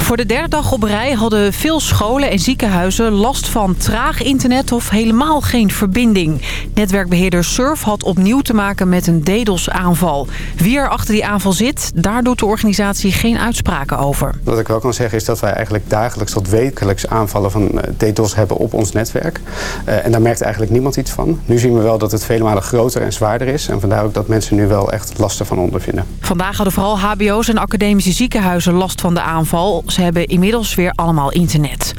Voor de derde dag op rij hadden veel scholen en ziekenhuizen last van traag internet of helemaal geen verbinding. Netwerkbeheerder Surf had opnieuw te maken met een DDoS-aanval. Wie er achter die aanval zit, daar doet de organisatie geen uitspraken over. Wat ik wel kan zeggen is dat wij eigenlijk dagelijks tot wekelijks aanvallen van eh, DDoS hebben op ons netwerk. Uh, en daar merkt eigenlijk niemand iets van. Nu zien we wel dat het vele malen groter en zwaarder is. En vandaar ook dat mensen nu wel echt last ervan ondervinden. Vandaag hadden vooral hbo's en academische ziekenhuizen last van de aanval. Ze hebben inmiddels weer allemaal internet.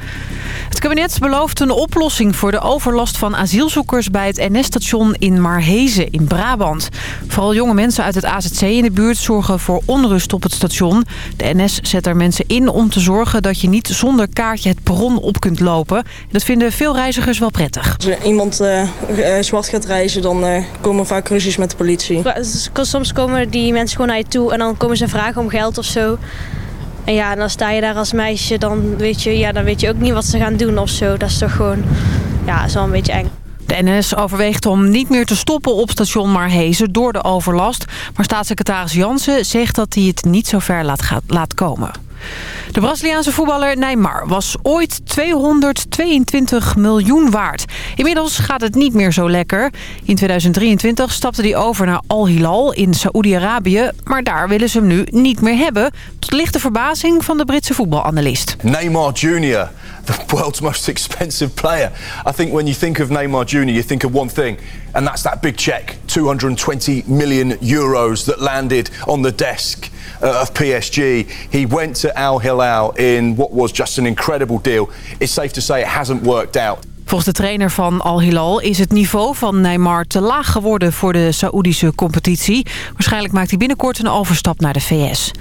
Het kabinet belooft een oplossing voor de overlast van asielzoekers bij het NS-station in Marhezen in Brabant. Vooral jonge mensen uit het AZC in de buurt zorgen voor onrust op het station. De NS zet er mensen in om te zorgen dat je niet zonder kaartje het perron op kunt lopen. Dat vinden veel reizigers wel prettig. Als er iemand uh, zwart gaat reizen, dan uh, komen vaak ruzies met de politie. Soms komen die mensen gewoon naar je toe en dan komen ze vragen om geld of zo. En ja, dan sta je daar als meisje, dan weet je, ja, dan weet je ook niet wat ze gaan doen of zo. Dat is toch gewoon, ja, zo een beetje eng. De NS overweegt om niet meer te stoppen op station Marhezen door de overlast. Maar staatssecretaris Jansen zegt dat hij het niet zo ver laat, gaat, laat komen. De Braziliaanse voetballer Neymar was ooit 222 miljoen waard. Inmiddels gaat het niet meer zo lekker. In 2023 stapte hij over naar Al Hilal in Saoedi-Arabië. Maar daar willen ze hem nu niet meer hebben. Tot lichte verbazing van de Britse voetbalanalist. Neymar Jr., the world's most expensive player. I think when you think of Neymar Jr., you think of one thing. And that's that big check. 220 million euros that landed on the desk. Uh, of PSG. He went to Al Hilal in what was just an incredible deal. It's safe to say it hasn't worked out. Volgens de trainer van Al Hilal is het niveau van Neymar te laag geworden voor de Saoedische competitie. Waarschijnlijk maakt hij binnenkort een overstap naar de VS.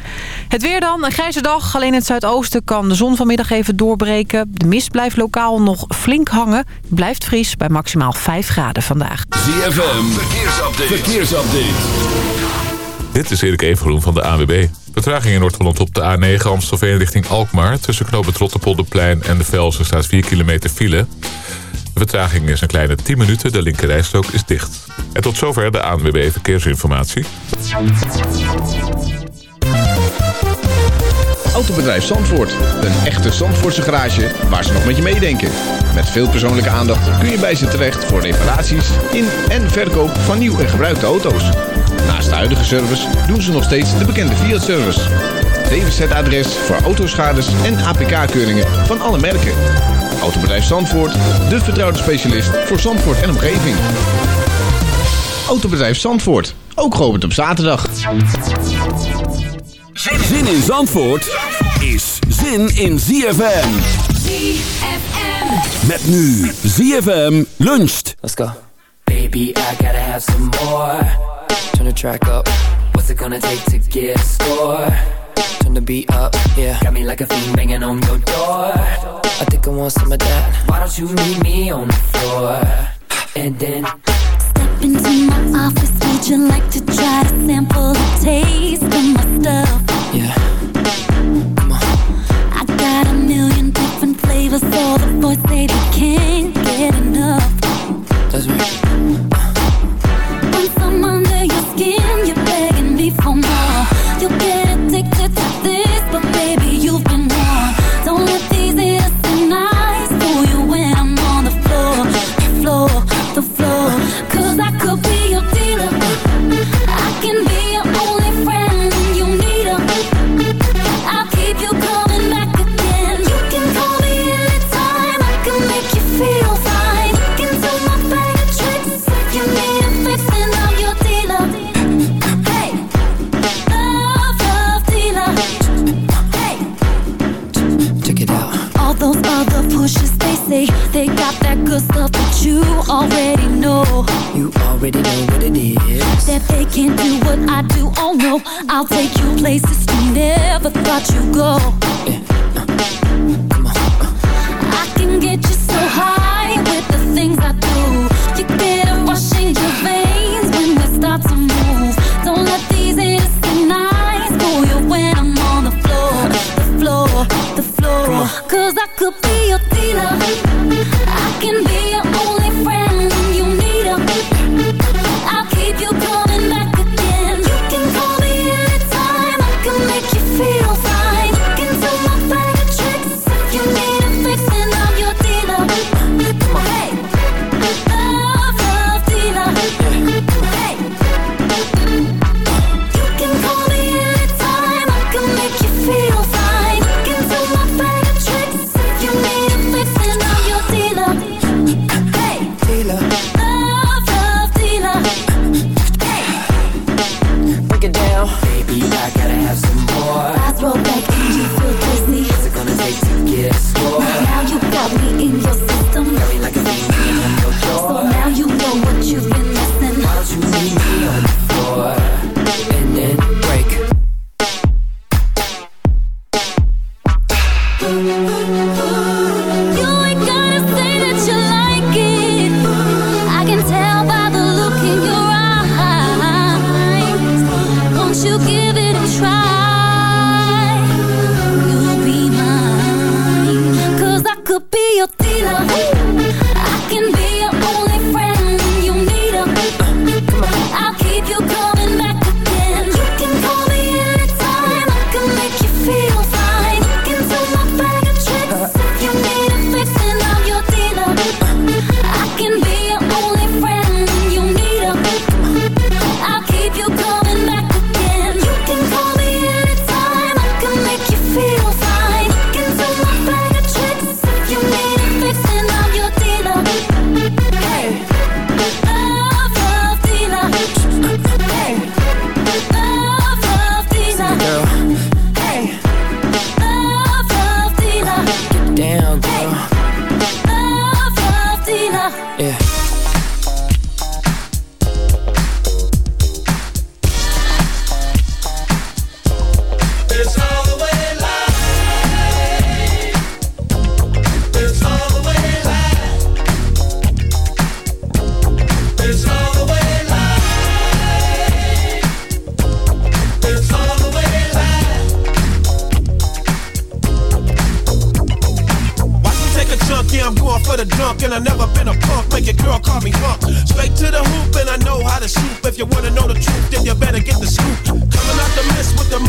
Het weer dan, een grijze dag. Alleen in het zuidoosten kan de zon vanmiddag even doorbreken. De mist blijft lokaal nog flink hangen. Blijft fris bij maximaal 5 graden vandaag. ZFM, verkeersupdate. verkeersupdate. Dit is Erik Evengroen van de AWB. Vertraging in Noord-Holland op de A9 Amstelveen richting Alkmaar. Tussen knooppunt Rotterpolderplein en de Velsen staat 4 kilometer file. De vertraging is een kleine 10 minuten. De linkerrijstrook is dicht. En tot zover de ANWB Verkeersinformatie. Autobedrijf Zandvoort. Een echte Zandvoortse garage waar ze nog met je meedenken. Met veel persoonlijke aandacht kun je bij ze terecht voor reparaties in en verkoop van nieuw en gebruikte auto's. Naast de huidige service doen ze nog steeds de bekende Fiat-service. DWZ-adres voor autoschades en APK-keuringen van alle merken. Autobedrijf Zandvoort, de vertrouwde specialist voor Zandvoort en omgeving. Autobedrijf Zandvoort, ook geopend op zaterdag. Zin in Zandvoort is zin in ZFM. ZFM. Met nu ZFM luncht. Let's go. Baby, I gotta have some more. Turn the track up. What's it gonna take to get a score? Turn the beat up, yeah. Got me like a fiend banging on your door. I think I want some of that. Why don't you meet me on the floor? And then step into my office. Would you like to try to sample the taste of my stuff? Yeah. Come on. I got a million different flavors, so the boys say they can't get enough. That's right. Your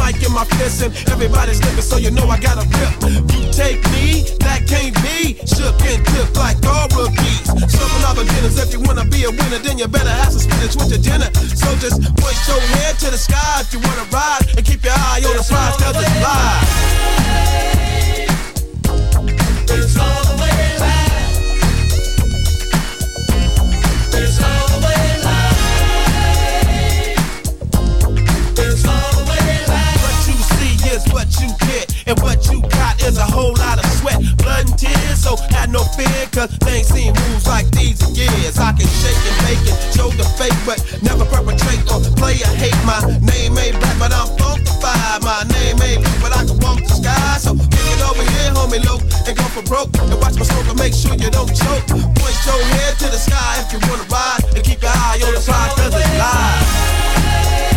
mic in my fist, and everybody's looking, so you know I got a grip. You take me, that can't be. Shook and tipped like all rookies. Some of beginners, if you wanna be a winner, then you better have some spinach with your dinner. So just point your head to the sky if you wanna ride, and keep your eye on the prize, cause it's live. It's all and what you got is a whole lot of sweat, blood, and tears. So have no fear, cause they ain't seen moves like these in years. I can shake and make it, show the fake, but never perpetrate or play a hate. My name ain't black, but I'm funkified. My name ain't blue, but I can walk the sky. So kick it over here, homie, low, and go for broke. And watch my smoke and make sure you don't choke. Point your head to the sky if you wanna ride, and keep your eye on the prize, cause it's live.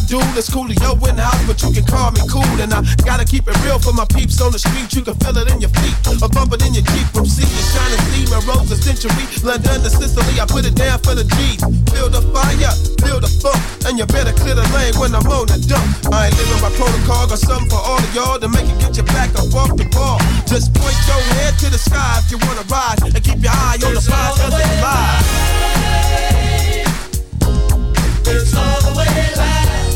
Abdul. It's Coolio in the house, but you can call me cool. And I gotta keep it real for my peeps on the street. You can feel it in your feet, or bump it in your Jeep. From sea to shining steam and rose a century. London to Sicily, I put it down for the G's. Build a fire, build a funk, and you better clear the lane when I'm on the dump. I ain't living by protocol, got something for all of y'all to make it get your back up off the ball. Just point your head to the sky if you wanna ride, and keep your eye on the prize, cause it's live. It's all the way live.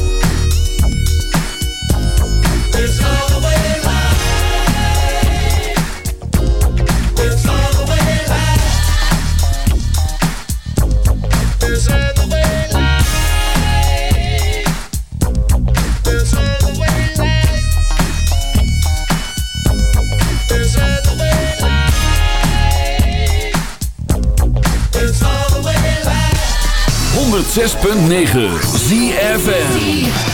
106.9 ZFN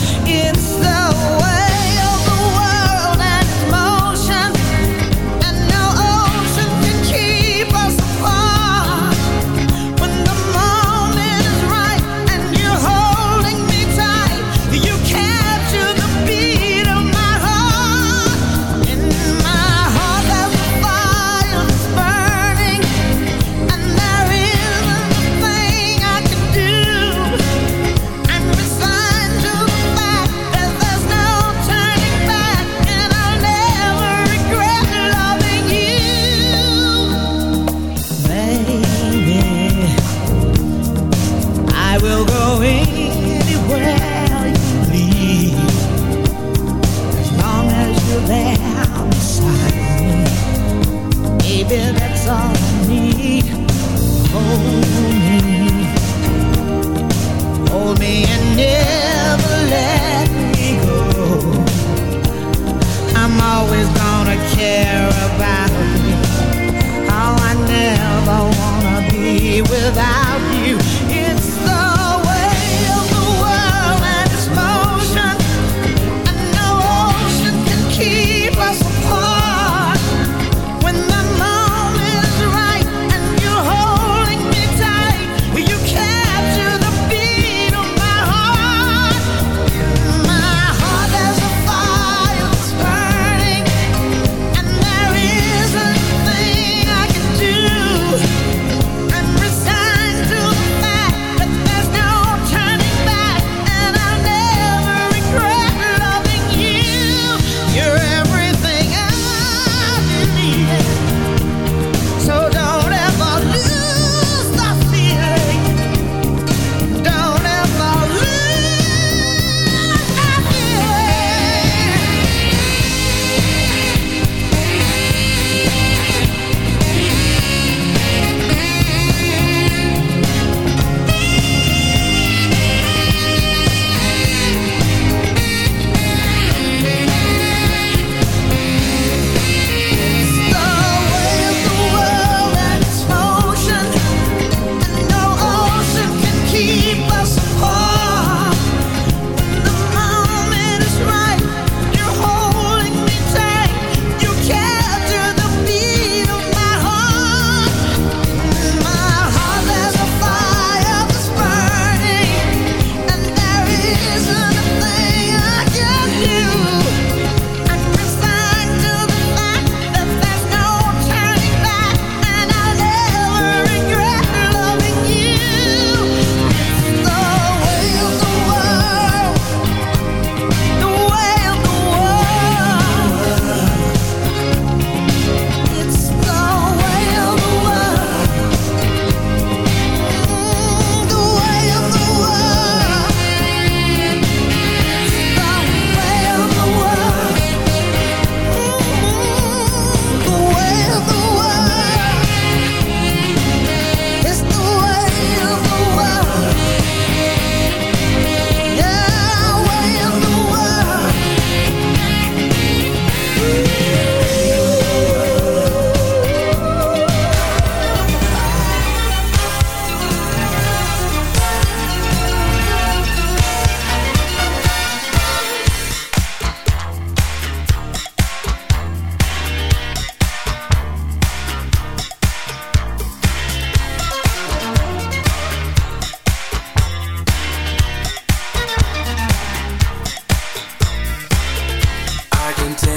the way.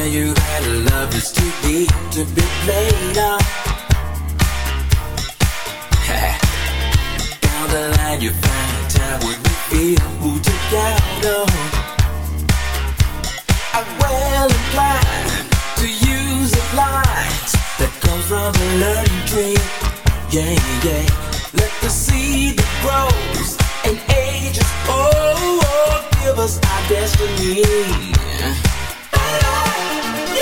tell you had a love that's too deep to be played on. Down the line, you find out what you feel, who you got on. I well inclined to use the light that comes from the learning tree. Yeah, yeah. Let the seed that grows and ages, oh, oh give us our destiny love.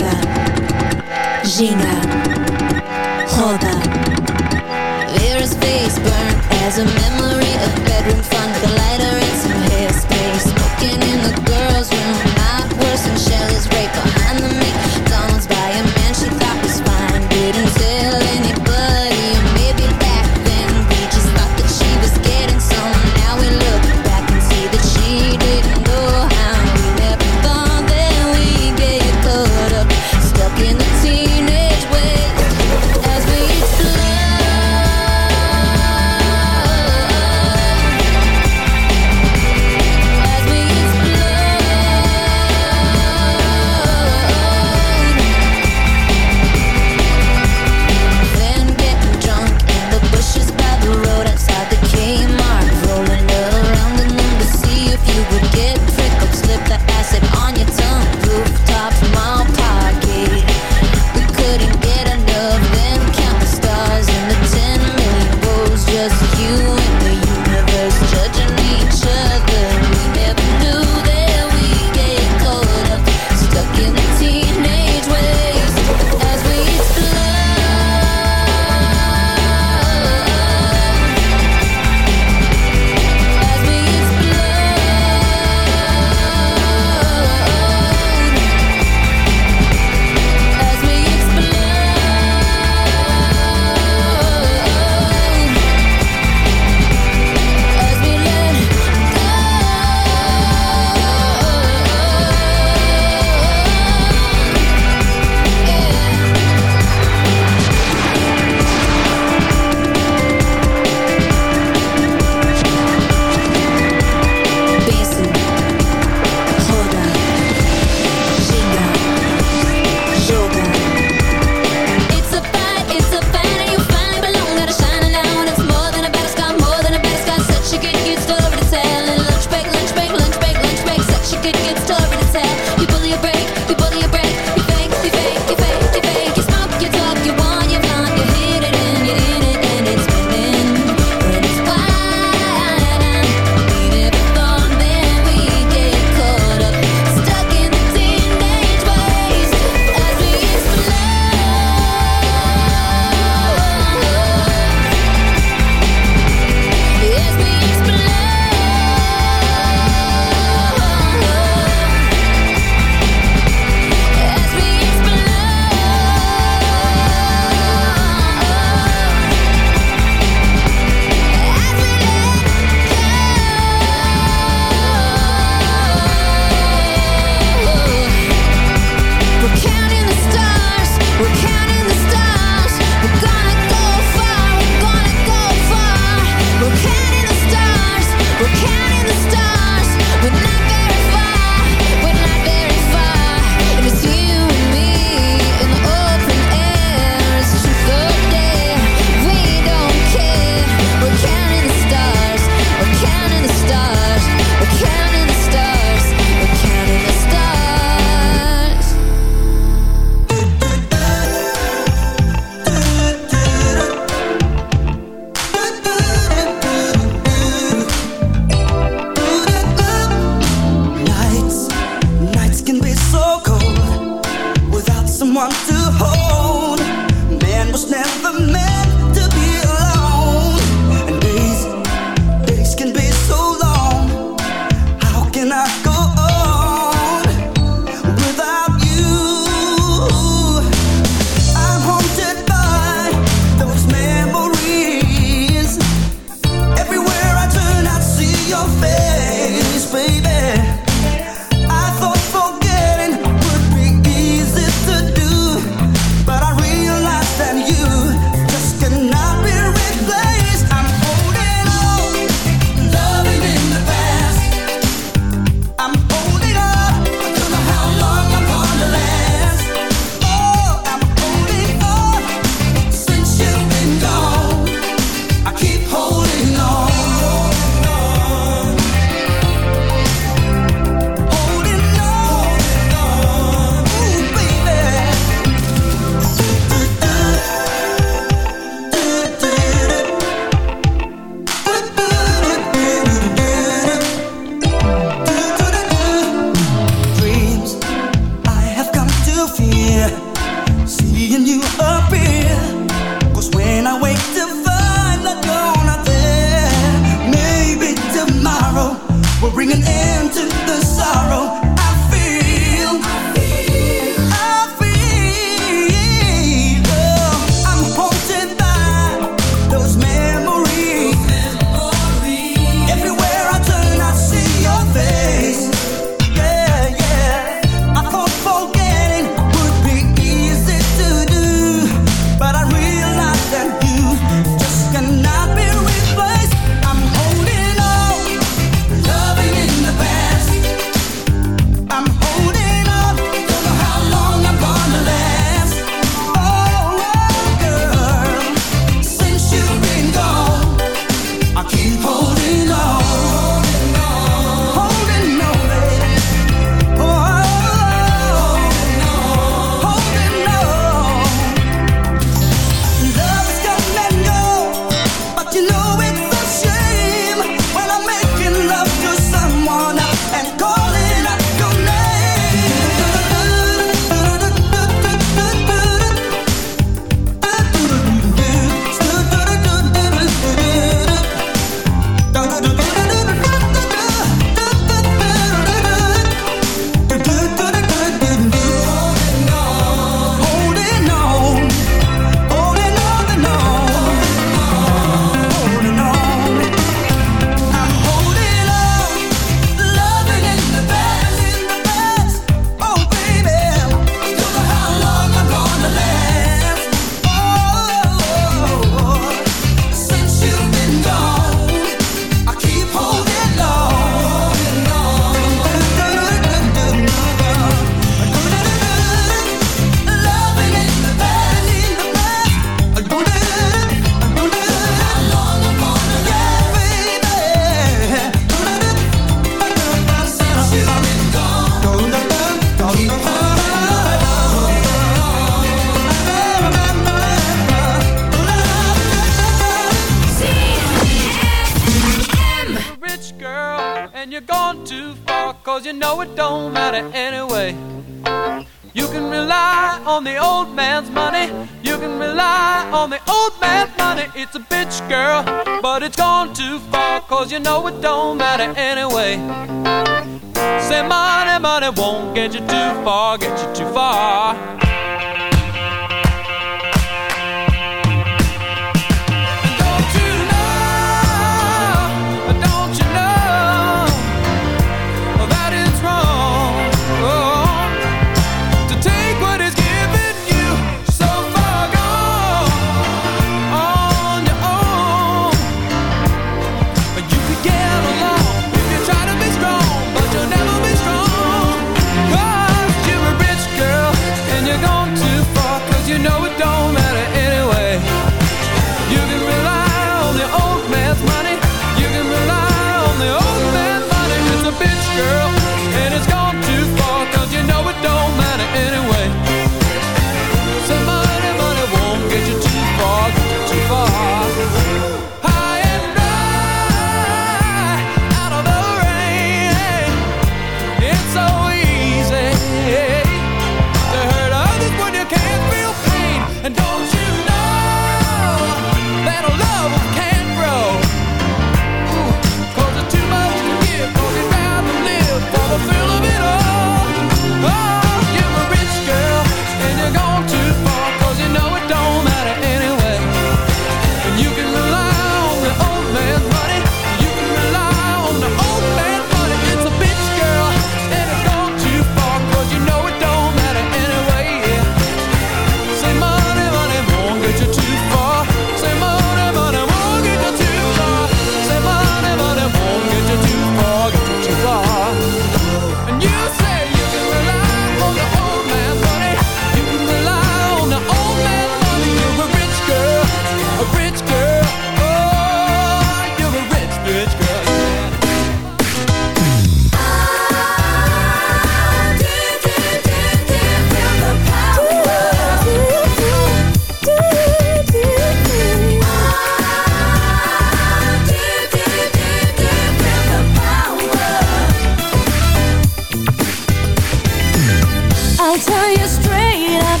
I'll tell you straight up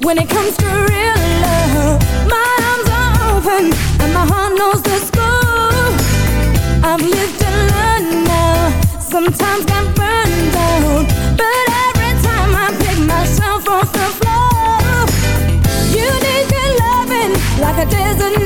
When it comes to real love My arms are open And my heart knows the score. I've lived and learned now Sometimes got burned out But every time I pick myself off the floor You need your loving Like a desert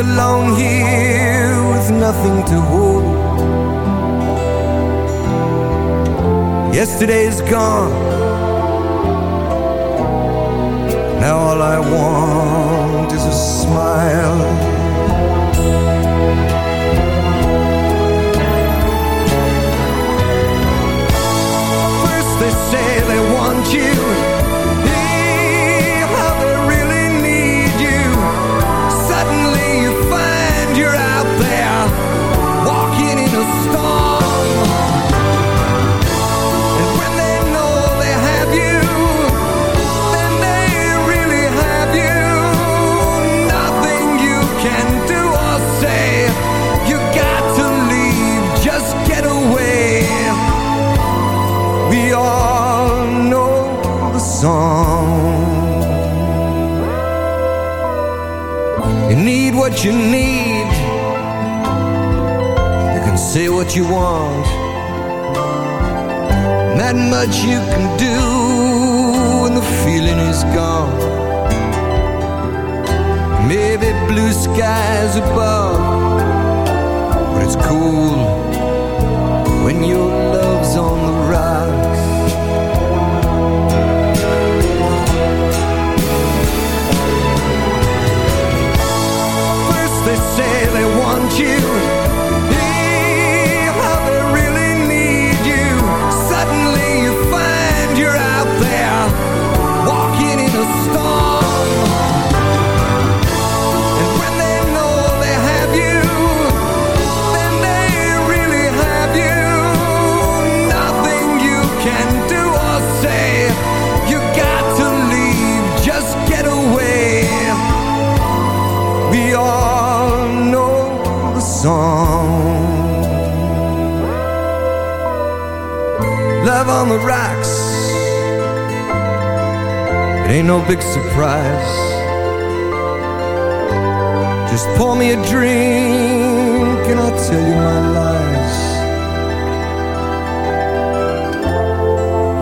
alone here with nothing to hold. Yesterday's gone. Now all I want is a smile.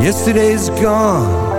Yesterday's gone.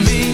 me